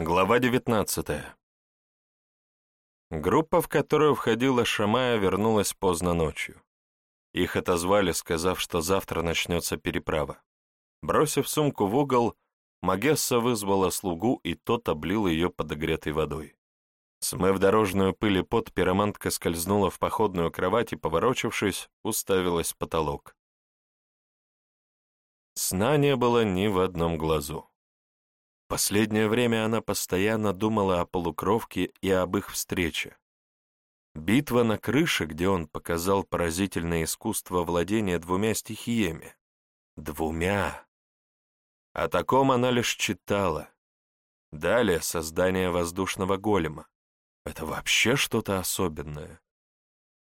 Глава 19 Группа, в которую входила Шамая, вернулась поздно ночью. Их отозвали, сказав, что завтра начнется переправа. Бросив сумку в угол, Магесса вызвала слугу, и тот облил ее подогретой водой. Смыв дорожную пыль и пот, пиромантка скользнула в походную кровать и, поворочившись, уставилась в потолок. Сна не было ни в одном глазу. Последнее время она постоянно думала о полукровке и об их встрече. Битва на крыше, где он показал поразительное искусство владения двумя стихиями. Двумя. О таком она лишь читала. Далее создание воздушного голема. Это вообще что-то особенное.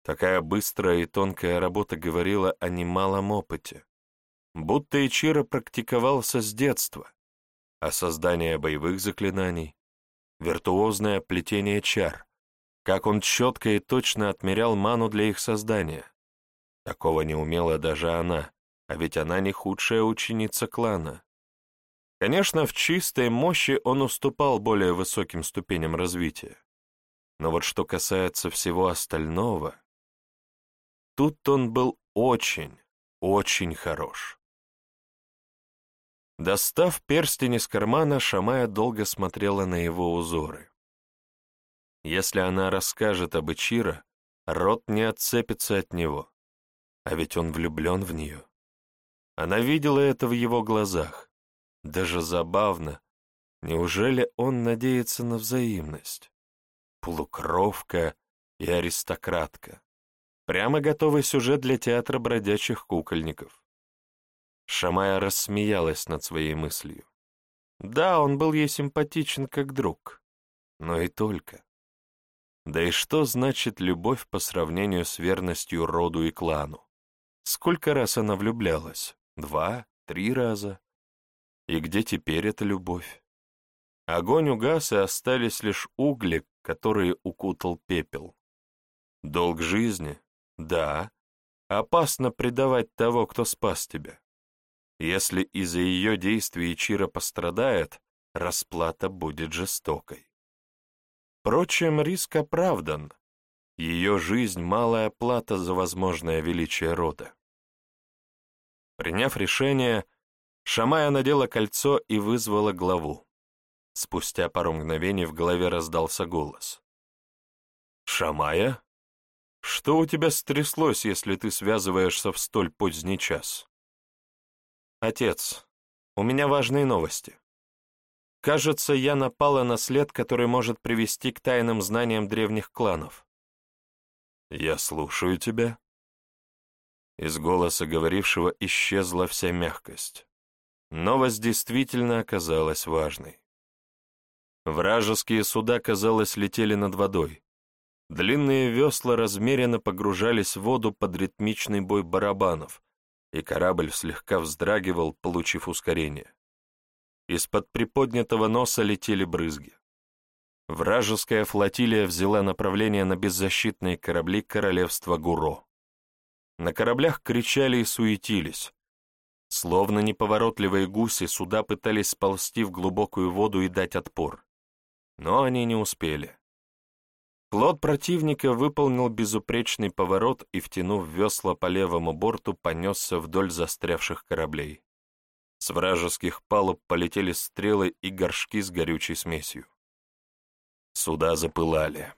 Такая быстрая и тонкая работа говорила о немалом опыте. Будто Ичиро практиковался с детства а создание боевых заклинаний, виртуозное плетение чар, как он четко и точно отмерял ману для их создания. Такого не умела даже она, а ведь она не худшая ученица клана. Конечно, в чистой мощи он уступал более высоким ступеням развития. Но вот что касается всего остального, тут он был очень, очень хорош. Достав перстень из кармана, Шамая долго смотрела на его узоры. Если она расскажет об Ичиро, рот не отцепится от него, а ведь он влюблен в нее. Она видела это в его глазах. Даже забавно. Неужели он надеется на взаимность? Полукровка и аристократка. Прямо готовый сюжет для театра бродячих кукольников. Шамая рассмеялась над своей мыслью. Да, он был ей симпатичен как друг, но и только. Да и что значит любовь по сравнению с верностью роду и клану? Сколько раз она влюблялась? Два? Три раза? И где теперь эта любовь? Огонь угас, и остались лишь угли, которые укутал пепел. Долг жизни? Да. Опасно предавать того, кто спас тебя. Если из-за ее действий Чира пострадает, расплата будет жестокой. Впрочем, риск оправдан. Ее жизнь — малая плата за возможное величие рода. Приняв решение, Шамая надела кольцо и вызвала главу. Спустя пару мгновений в голове раздался голос. «Шамая? Что у тебя стряслось, если ты связываешься в столь поздний час?» «Отец, у меня важные новости. Кажется, я напала на след, который может привести к тайным знаниям древних кланов». «Я слушаю тебя». Из голоса говорившего исчезла вся мягкость. Новость действительно оказалась важной. Вражеские суда, казалось, летели над водой. Длинные весла размеренно погружались в воду под ритмичный бой барабанов, и корабль слегка вздрагивал, получив ускорение. Из-под приподнятого носа летели брызги. Вражеская флотилия взяла направление на беззащитные корабли королевства Гуро. На кораблях кричали и суетились. Словно неповоротливые гуси, суда пытались сползти в глубокую воду и дать отпор. Но они не успели. Флот противника выполнил безупречный поворот и, втянув весла по левому борту, понесся вдоль застрявших кораблей. С вражеских палуб полетели стрелы и горшки с горючей смесью. Суда запылали.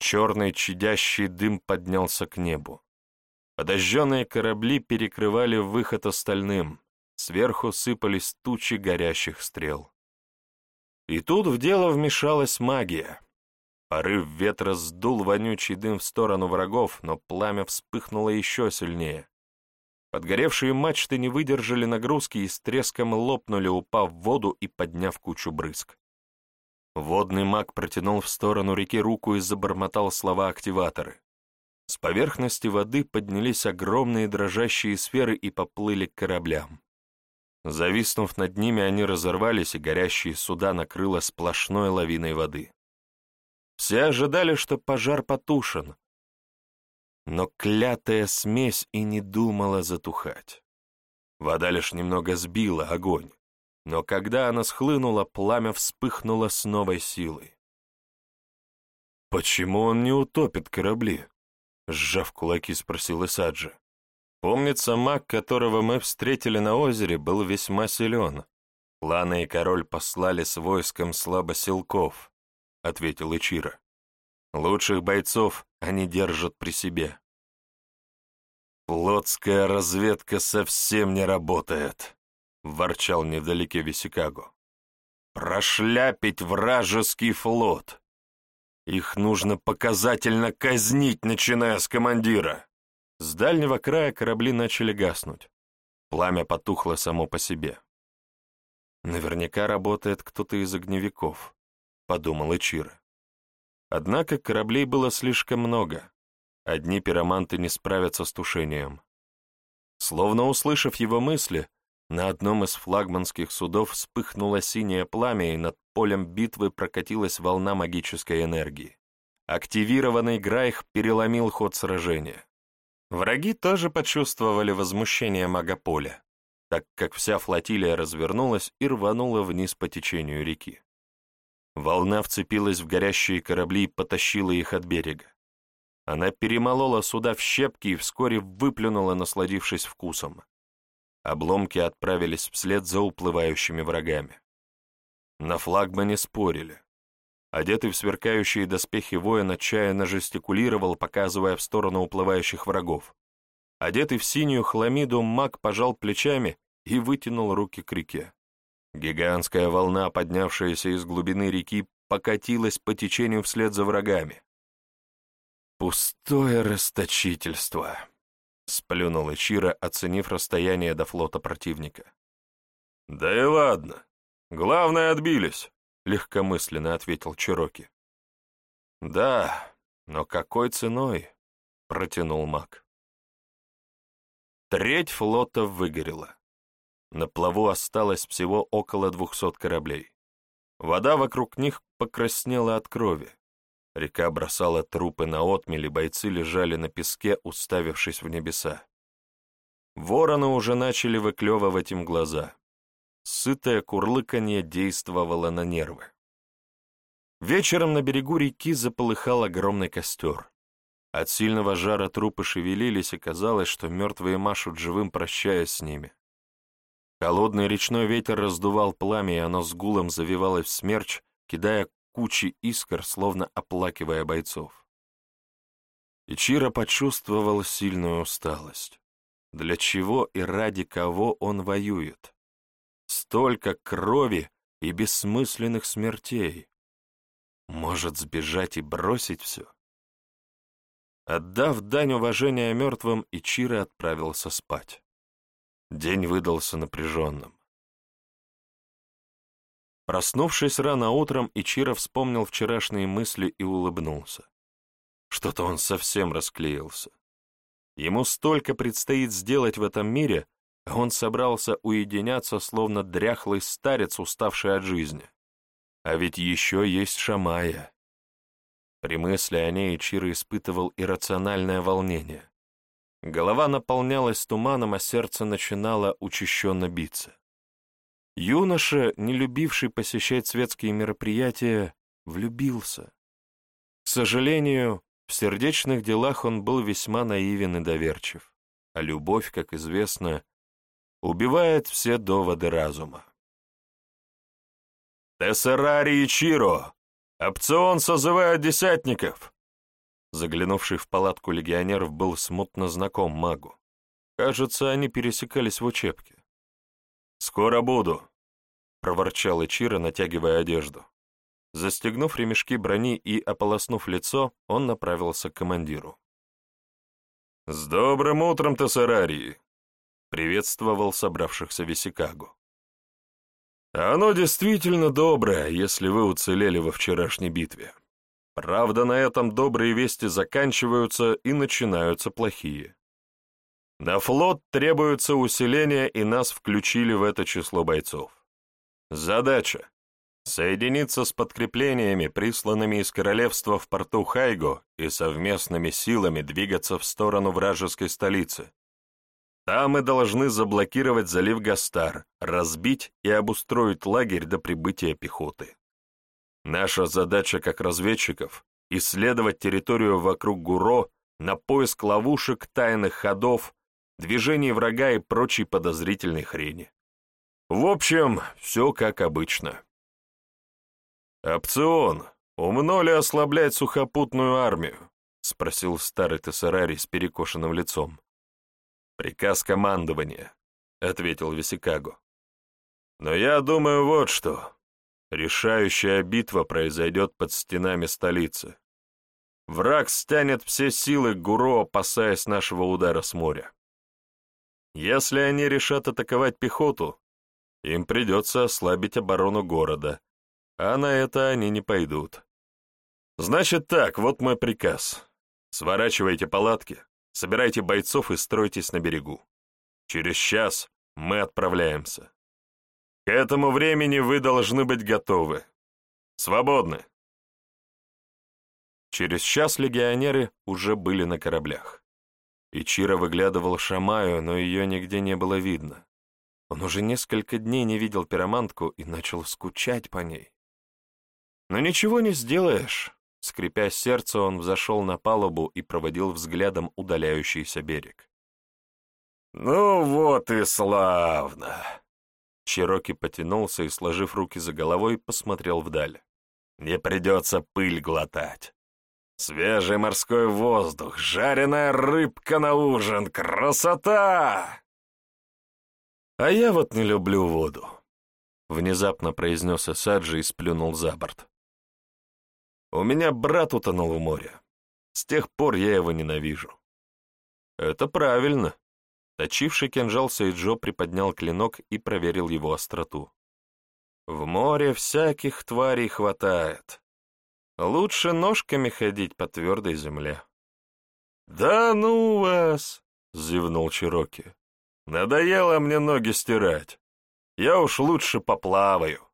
Черный чадящий дым поднялся к небу. Подожженные корабли перекрывали выход остальным, сверху сыпались тучи горящих стрел. И тут в дело вмешалась магия — Порыв ветра сдул вонючий дым в сторону врагов, но пламя вспыхнуло еще сильнее. Подгоревшие мачты не выдержали нагрузки и с треском лопнули, упав в воду и подняв кучу брызг. Водный маг протянул в сторону реки руку и забормотал слова-активаторы. С поверхности воды поднялись огромные дрожащие сферы и поплыли к кораблям. Зависнув над ними, они разорвались, и горящие суда накрыло сплошной лавиной воды. Все ожидали, что пожар потушен. Но клятая смесь и не думала затухать. Вода лишь немного сбила огонь, но когда она схлынула, пламя вспыхнуло с новой силой. «Почему он не утопит корабли?» — сжав кулаки, спросил Исаджи. «Помнится, маг, которого мы встретили на озере, был весьма силен. Лана и король послали с войском слабосилков», — ответил Ичира. «Лучших бойцов они держат при себе». «Флотская разведка совсем не работает», — ворчал невдалеке Висикаго. «Прошляпить вражеский флот! Их нужно показательно казнить, начиная с командира!» С дальнего края корабли начали гаснуть. Пламя потухло само по себе. «Наверняка работает кто-то из огневиков», — подумал Ичиро. Однако кораблей было слишком много. Одни пироманты не справятся с тушением. Словно услышав его мысли, на одном из флагманских судов вспыхнуло синее пламя, и над полем битвы прокатилась волна магической энергии. Активированный Грайх переломил ход сражения. Враги тоже почувствовали возмущение магополя, так как вся флотилия развернулась и рванула вниз по течению реки. Волна вцепилась в горящие корабли и потащила их от берега. Она перемолола суда в щепки и вскоре выплюнула, насладившись вкусом. Обломки отправились вслед за уплывающими врагами. На флагмане спорили. Одетый в сверкающие доспехи воин отчаянно жестикулировал, показывая в сторону уплывающих врагов. Одетый в синюю хламиду, маг пожал плечами и вытянул руки к реке. Гигантская волна, поднявшаяся из глубины реки, покатилась по течению вслед за врагами. «Пустое расточительство», Сплюнул Ичиро, оценив расстояние до флота противника. «Да и ладно. Главное, отбились», — легкомысленно ответил Чироки. «Да, но какой ценой?» — протянул маг. Треть флота выгорела. На плаву осталось всего около двухсот кораблей. Вода вокруг них покраснела от крови. Река бросала трупы на отмели, бойцы лежали на песке, уставившись в небеса. Вороны уже начали выклевывать им глаза. Сытое курлыканье действовало на нервы. Вечером на берегу реки заполыхал огромный костер. От сильного жара трупы шевелились, и казалось, что мертвые машут живым, прощаясь с ними. Холодный речной ветер раздувал пламя, и оно с гулом завивалось в смерч, кидая кучи искр, словно оплакивая бойцов. Ичиро почувствовал сильную усталость. Для чего и ради кого он воюет? Столько крови и бессмысленных смертей. Может сбежать и бросить все? Отдав дань уважения мертвым, Ичиро отправился спать. День выдался напряженным. Проснувшись рано утром, Ичиро вспомнил вчерашние мысли и улыбнулся. Что-то он совсем расклеился. Ему столько предстоит сделать в этом мире, а он собрался уединяться, словно дряхлый старец, уставший от жизни. А ведь еще есть Шамая. При мысли о ней Ичиро испытывал иррациональное волнение. Голова наполнялась туманом, а сердце начинало учащенно биться. Юноша, не любивший посещать светские мероприятия, влюбился. К сожалению, в сердечных делах он был весьма наивен и доверчив, а любовь, как известно, убивает все доводы разума. «Тессерари Ичиро! Опцион созывает десятников!» Заглянувший в палатку легионеров был смутно знаком магу. Кажется, они пересекались в учебке. «Скоро буду», — проворчал Ичиро, натягивая одежду. Застегнув ремешки брони и ополоснув лицо, он направился к командиру. «С добрым утром, Тессарарии!» — приветствовал собравшихся Висикагу. «Оно действительно доброе, если вы уцелели во вчерашней битве. Правда, на этом добрые вести заканчиваются и начинаются плохие. На флот требуется усиление, и нас включили в это число бойцов. Задача — соединиться с подкреплениями, присланными из королевства в порту Хайго, и совместными силами двигаться в сторону вражеской столицы. Там мы должны заблокировать залив Гастар, разбить и обустроить лагерь до прибытия пехоты. Наша задача как разведчиков — исследовать территорию вокруг Гуро на поиск ловушек, тайных ходов, движений врага и прочей подозрительной хрени. В общем, все как обычно. «Опцион, умно ли ослаблять сухопутную армию?» — спросил старый тессерарий с перекошенным лицом. «Приказ командования», — ответил Висикаго. «Но я думаю вот что. Решающая битва произойдет под стенами столицы. Враг стянет все силы к Гуро, опасаясь нашего удара с моря. Если они решат атаковать пехоту, им придется ослабить оборону города, а на это они не пойдут. Значит так, вот мой приказ. Сворачивайте палатки, собирайте бойцов и стройтесь на берегу. Через час мы отправляемся. К этому времени вы должны быть готовы. Свободны. Через час легионеры уже были на кораблях. Ичиро выглядывал Шамаю, но ее нигде не было видно. Он уже несколько дней не видел пиромантку и начал скучать по ней. Но ничего не сделаешь. Скрипя сердце, он взошел на палубу и проводил взглядом удаляющийся берег. «Ну вот и славно!» Чироки потянулся и, сложив руки за головой, посмотрел вдаль. «Не придется пыль глотать. Свежий морской воздух, жареная рыбка на ужин, красота!» «А я вот не люблю воду», — внезапно произнес Асаджи и сплюнул за борт. «У меня брат утонул в море. С тех пор я его ненавижу». «Это правильно». Точивший кинжал Сейджо приподнял клинок и проверил его остроту. «В море всяких тварей хватает. Лучше ножками ходить по твердой земле. «Да ну вас!» — зевнул Чироки. «Надоело мне ноги стирать. Я уж лучше поплаваю».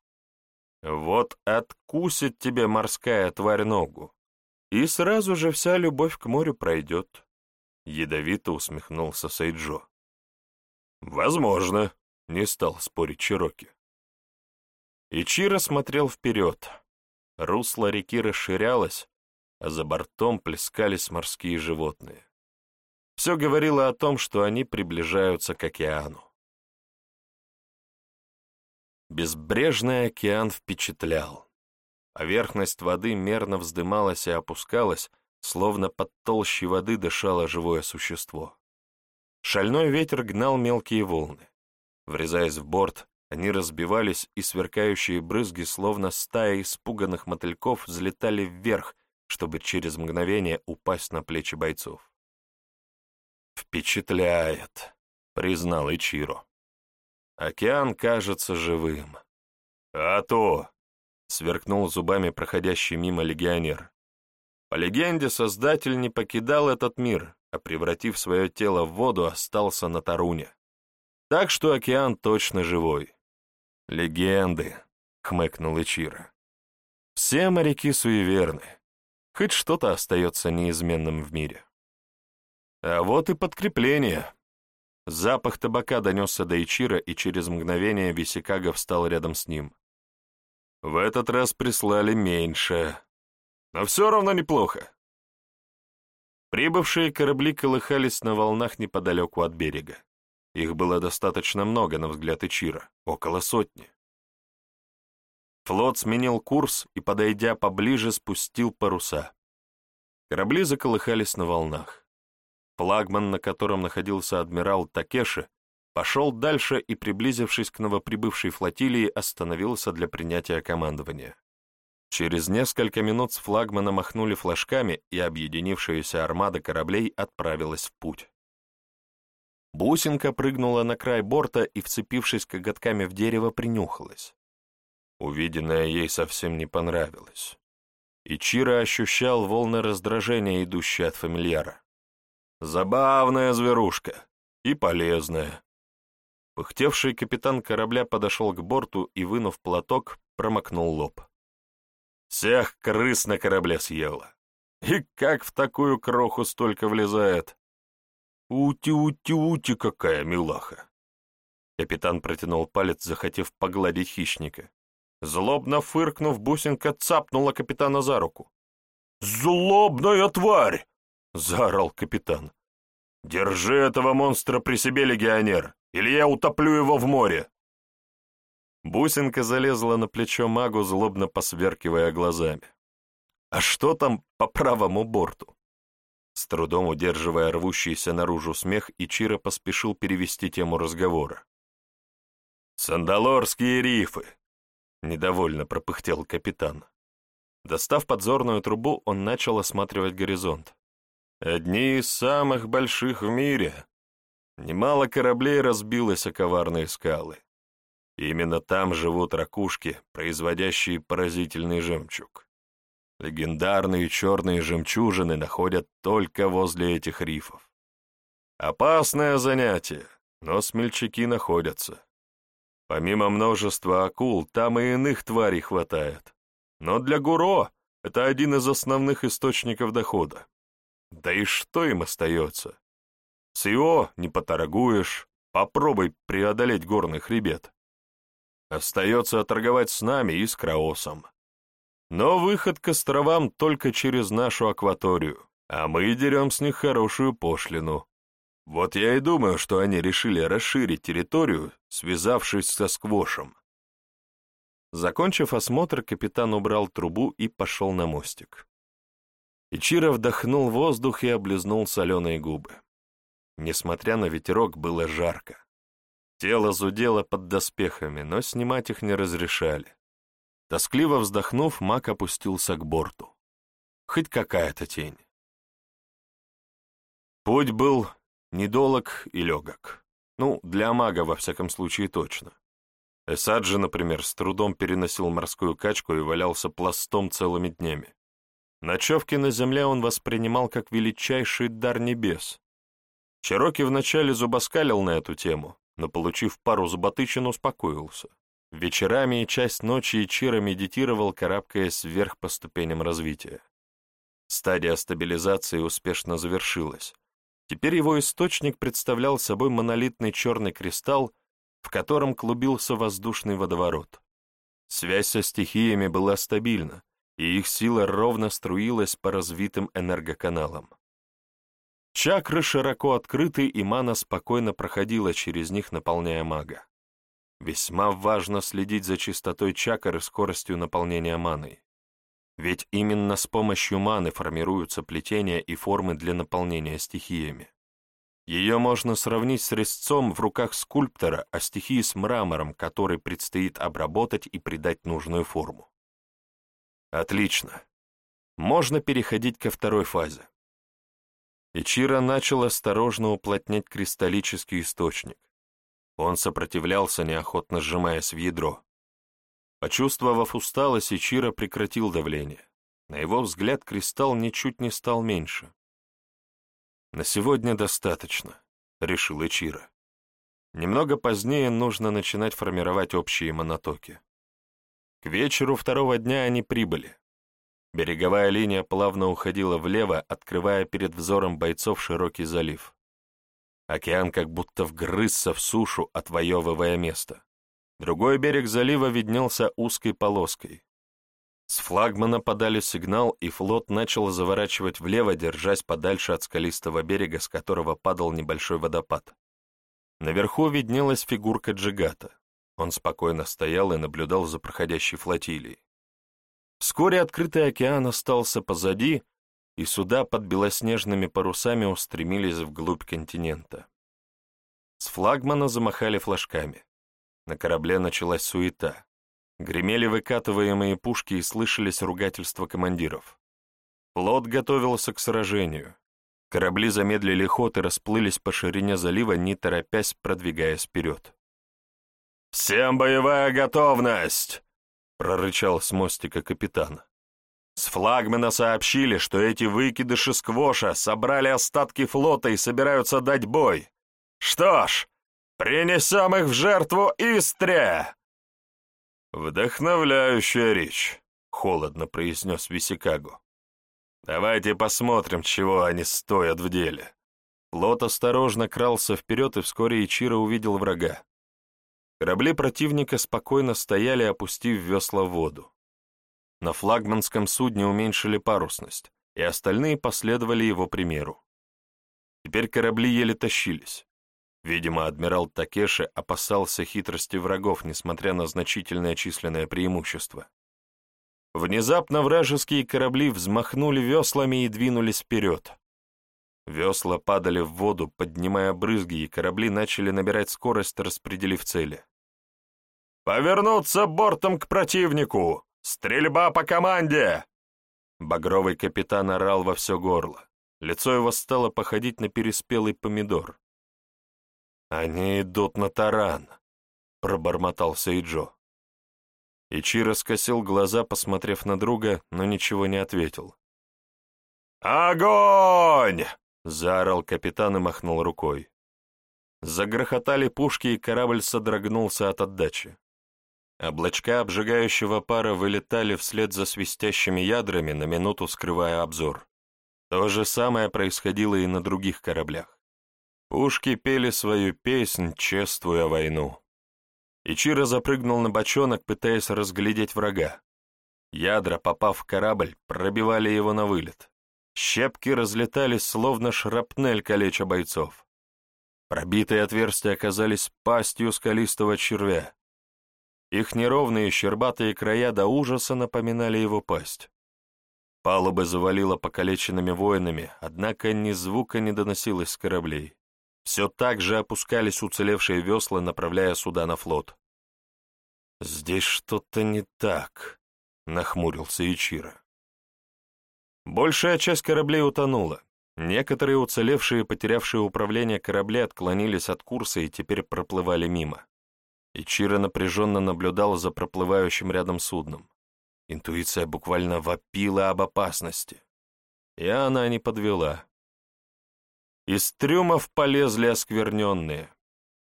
«Вот откусит тебе морская тварь ногу, и сразу же вся любовь к морю пройдет», — ядовито усмехнулся Сейджо. «Возможно», — не стал спорить Чироки. Ичиро смотрел вперед. Русло реки расширялось, а за бортом плескались морские животные. Все говорило о том, что они приближаются к океану. Безбрежный океан впечатлял. Поверхность воды мерно вздымалась и опускалась, словно под толщей воды дышало живое существо. Шальной ветер гнал мелкие волны. Врезаясь в борт, они разбивались, и сверкающие брызги, словно стая испуганных мотыльков, взлетали вверх, чтобы через мгновение упасть на плечи бойцов. «Впечатляет», — признал Ичиро. «Океан кажется живым». «А то!» — сверкнул зубами проходящий мимо легионер. По легенде, Создатель не покидал этот мир, а, превратив свое тело в воду, остался на Таруне. Так что океан точно живой. «Легенды», — хмыкнул Ичиро. «Все моряки суеверны. Хоть что-то остается неизменным в мире». А вот и подкрепление. Запах табака донесся до Ичира, и через мгновение Висикага встал рядом с ним. В этот раз прислали меньше, но все равно неплохо. Прибывшие корабли колыхались на волнах неподалеку от берега. Их было достаточно много, на взгляд Ичира, около сотни. Флот сменил курс и, подойдя поближе, спустил паруса. Корабли заколыхались на волнах. Флагман, на котором находился адмирал Такеши, пошел дальше и, приблизившись к новоприбывшей флотилии, остановился для принятия командования. Через несколько минут с флагмана махнули флажками, и объединившаяся армада кораблей отправилась в путь. Бусинка прыгнула на край борта и, вцепившись коготками в дерево, принюхалась. Увиденное ей совсем не понравилось. И Чира ощущал волны раздражения, идущие от фамильяра. Забавная зверушка и полезная. Пыхтевший капитан корабля подошел к борту и, вынув платок, промокнул лоб. Всех крыс на корабле съела. И как в такую кроху столько влезает? Ути-ути-ути, какая милаха!» Капитан протянул палец, захотев погладить хищника. Злобно фыркнув, бусинка цапнула капитана за руку. «Злобная тварь!» — заорал капитан. «Держи этого монстра при себе, легионер, или я утоплю его в море!» Бусинка залезла на плечо магу, злобно посверкивая глазами. «А что там по правому борту?» С трудом удерживая рвущийся наружу смех, Ичиро поспешил перевести тему разговора. «Сандалорские рифы!» — недовольно пропыхтел капитан. Достав подзорную трубу, он начал осматривать горизонт. «Одни из самых больших в мире. Немало кораблей разбилось о коварные скалы. Именно там живут ракушки, производящие поразительный жемчуг. Легендарные черные жемчужины находят только возле этих рифов. Опасное занятие, но смельчаки находятся. Помимо множества акул, там и иных тварей хватает. Но для Гуро это один из основных источников дохода. Да и что им остается? С его не поторгуешь, попробуй преодолеть горный хребет. Остается торговать с нами и с Краосом. Но выход к островам только через нашу акваторию, а мы дерем с них хорошую пошлину. Вот я и думаю, что они решили расширить территорию, связавшись со сквошем. Закончив осмотр, капитан убрал трубу и пошел на мостик. Ичиро вдохнул воздух и облизнул соленые губы. Несмотря на ветерок, было жарко. Тело зудело под доспехами, но снимать их не разрешали. Тоскливо вздохнув, маг опустился к борту. Хоть какая-то тень. Путь был недолог и легок. Ну, для мага, во всяком случае, точно. Эсад же, например, с трудом переносил морскую качку и валялся пластом целыми днями. Ночевки на земле он воспринимал как величайший дар небес. Чероки вначале зубоскалил на эту тему, но, получив пару зуботычин, успокоился. Вечерами и часть ночи Ичиро медитировал, карабкаясь вверх по ступеням развития. Стадия стабилизации успешно завершилась, Теперь его источник представлял собой монолитный черный кристалл, в котором клубился воздушный водоворот. Связь со стихиями была стабильна, и их сила ровно струилась по развитым энергоканалам. Чакры широко открыты, и мана спокойно проходила через них, наполняя мага. Весьма важно следить за чистотой чакр и скоростью наполнения маной. Ведь именно с помощью маны формируются плетения и формы для наполнения стихиями. Ее можно сравнить с резцом в руках скульптора, а стихии с мрамором, который предстоит обработать и придать нужную форму. Отлично. Можно переходить ко второй фазе. Ичиро начал осторожно уплотнять кристаллический источник. Он сопротивлялся, неохотно сжимаясь в ядро. Почувствовав усталость, Ичиро прекратил давление. На его взгляд кристалл ничуть не стал меньше. «На сегодня достаточно», — решил Ичиро. Немного позднее нужно начинать формировать общие монотоки. К вечеру второго дня они прибыли. Береговая линия плавно уходила влево, открывая перед взором бойцов широкий залив. Океан как будто вгрызся в сушу, отвоевывая место. Другой берег залива виднелся узкой полоской. С флагмана подали сигнал, и флот начал заворачивать влево, держась подальше от скалистого берега, с которого падал небольшой водопад. Наверху виднелась фигурка Джигата. Он спокойно стоял и наблюдал за проходящей флотилией. Вскоре открытый океан остался позади, и суда под белоснежными парусами устремились вглубь континента. С флагмана замахали флажками. На корабле началась суета. Гремели выкатываемые пушки и слышались ругательства командиров. Флот готовился к сражению. Корабли замедлили ход и расплылись по ширине залива, не торопясь, продвигаясь вперед. «Всем боевая готовность!» — прорычал с мостика капитан. С флагмана сообщили, что эти выкидыши сквоша собрали остатки флота и собираются дать бой. Что ж, Принесем их в жертву Истре!» «Вдохновляющая речь», — холодно произнес Висикаго. «Давайте посмотрим, чего они стоят в деле. Флот осторожно крался вперед, и вскоре Ичиро увидел врага. Корабли противника спокойно стояли, опустив весла в воду. На флагманском судне уменьшили парусность, и остальные последовали его примеру. Теперь корабли еле тащились. Видимо, адмирал Такеши опасался хитрости врагов, несмотря на значительное численное преимущество. Внезапно вражеские корабли взмахнули веслами и двинулись вперед. Весла падали в воду, поднимая брызги, и корабли начали набирать скорость, распределив цели. «Повернуться бортом к противнику! Стрельба по команде!» Багровый капитан орал во все горло. Лицо его стало походить на переспелый помидор. «Они идут на таран», — пробормотал Сейджо. Ичиро скосил глаза, посмотрев на друга, но ничего не ответил. «Огонь!» Заорал капитан и махнул рукой. Загрохотали пушки, и корабль содрогнулся от отдачи. Облачка обжигающего пара вылетали вслед за свистящими ядрами, на минуту скрывая обзор. То же самое происходило и на других кораблях. Пушки пели свою песнь, чествуя войну. Ичиро запрыгнул на бочонок, пытаясь разглядеть врага. Ядра, попав в корабль, пробивали его на вылет. Щепки разлетались, словно шрапнель калеча бойцов. Пробитые отверстия оказались пастью скалистого червя. Их неровные щербатые края до ужаса напоминали его пасть. Палубы завалило покалеченными воинами, однако ни звука не доносилось с кораблей. Все так же опускались уцелевшие весла, направляя суда на флот. «Здесь что-то не так», — нахмурился Ичиро. Большая часть кораблей утонула. Некоторые уцелевшие, потерявшие управление корабли отклонились от курса и теперь проплывали мимо. Ичиро напряженно наблюдал за проплывающим рядом судном. Интуиция буквально вопила об опасности. И она не подвела. Из трюмов полезли оскверненные.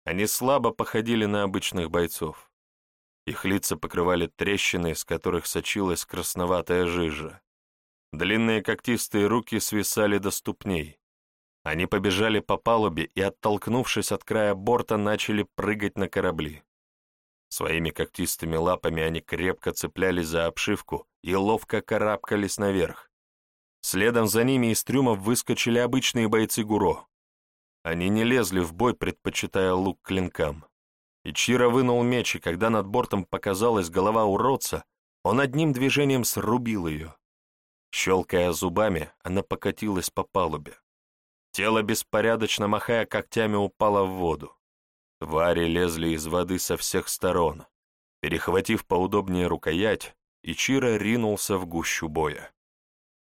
Они слабо походили на обычных бойцов. Их лица покрывали трещины, из которых сочилась красноватая жижа. Длинные когтистые руки свисали до ступней. Они побежали по палубе и, оттолкнувшись от края борта, начали прыгать на корабли. Своими когтистыми лапами они крепко цеплялись за обшивку и ловко карабкались наверх. Следом за ними из трюмов выскочили обычные бойцы Гуро. Они не лезли в бой, предпочитая лук клинкам. Ичиро вынул меч, и когда над бортом показалась голова уродца, он одним движением срубил ее. Щелкая зубами, она покатилась по палубе. Тело, беспорядочно махая когтями, упало в воду. Твари лезли из воды со всех сторон. Перехватив поудобнее рукоять, Ичиро ринулся в гущу боя.